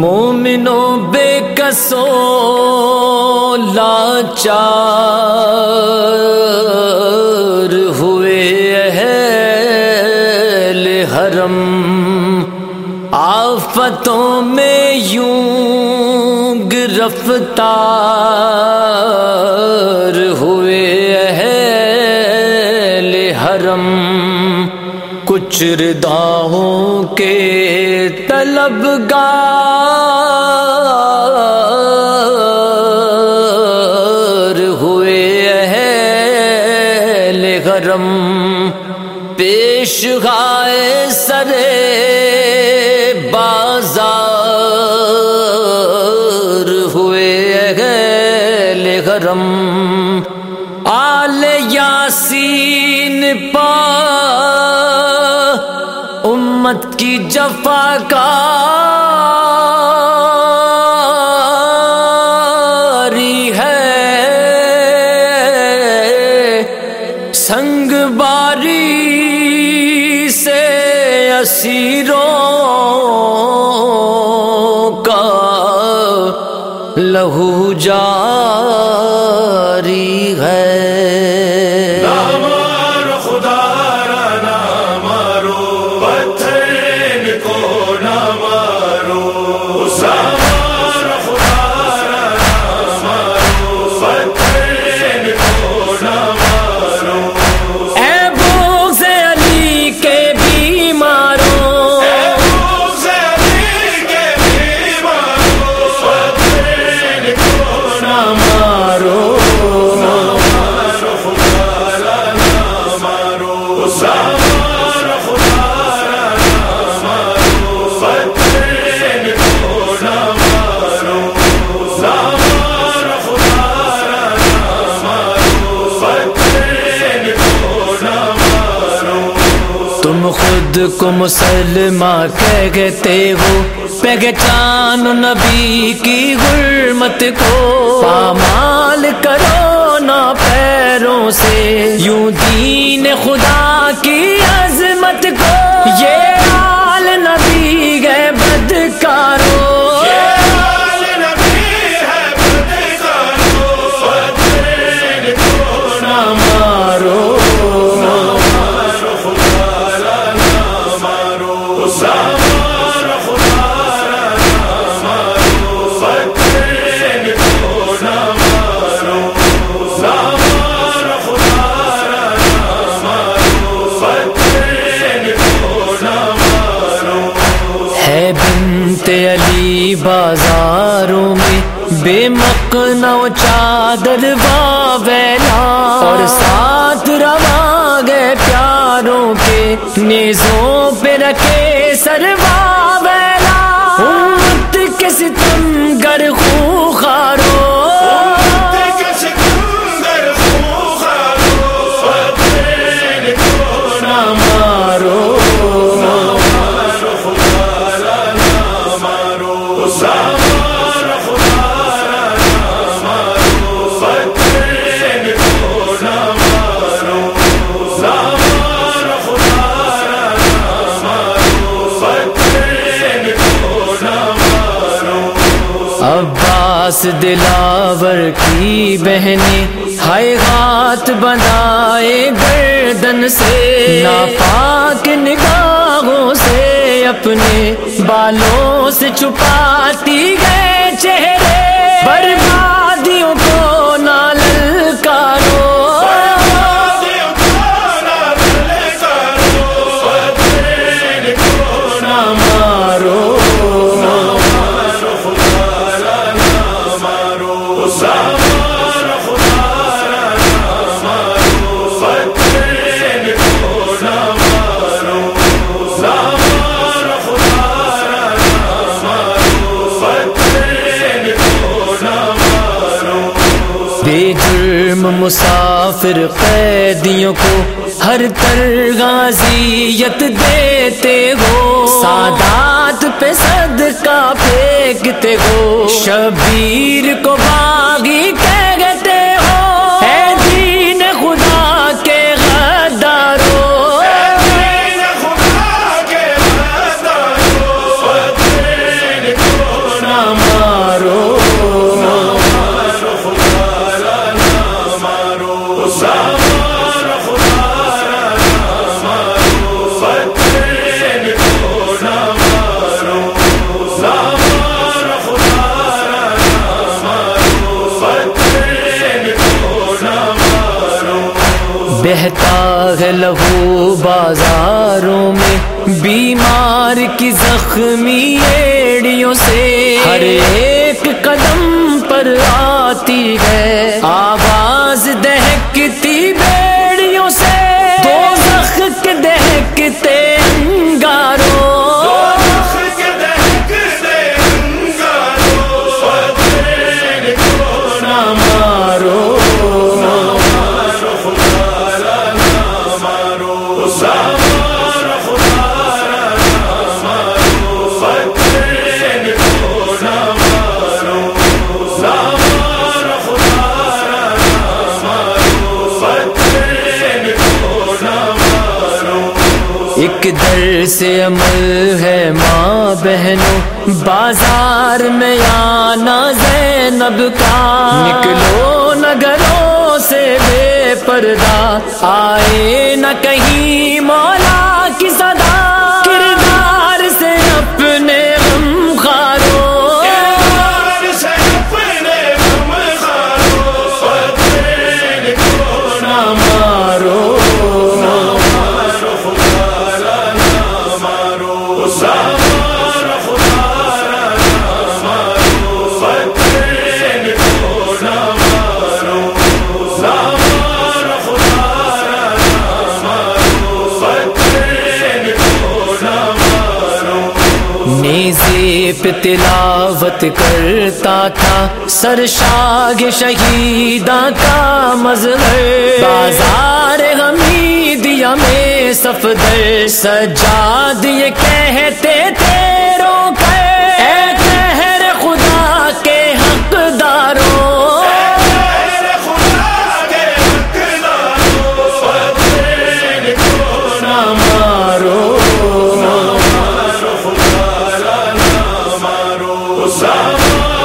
مومنو بے کسو لاچار ہوئے اہل حرم۔ آفتوں میں یوں گرفتار ہوئے اہل حرم۔ کچھ رداؤں کے طلب اہل غرم پیش گائے سرے بازار ہوئے اہل غرم۔ آل یاسین پا امت کی جفا کا ہے۔ سنگ اسیروں کا لہو جا خود کو مسلمہ کہتے ہو۔ پہچان نبی کی غرمت کو پامال کرو نہ پیروں سے۔ یوں دین خدا حضرت علی بازاروں میں، بے مقنع چادر واویلا۔ اور ساتھ روا گئے پیاروں کے، نیزوں پہ رکھے سر پاس دلاور کی بہنیں ہائے ہاتھ بنائے گردن سے۔ ناپاک نگاہوں سے اپنے بالوں سے چھپاتی گئے چہرے۔ برباد مسافر قیدیوں کو ہر ترغازیت دیتے ہو۔ سادات پہ صدقہ پھینکتے ہو۔ شبیر کو باغی کہتے بہتا ہے لہو بازاروں میں بیمار کی زخمی ایڑیوں سے۔ ہر ایک سے عمل ہے ماں بہنوں، بازار میں آنا زینب کا۔ نکلو نگروں سے بے پردہ، آئے نہ کہیں مولا کی صدا۔ میں نیزے تلاوت کرتا تھا سرشاگ شہیدہ کا مظہر۔ بازار حمیدیہ میں صفدر سجاد، یہ کہتے تھے، رو کر۔ سام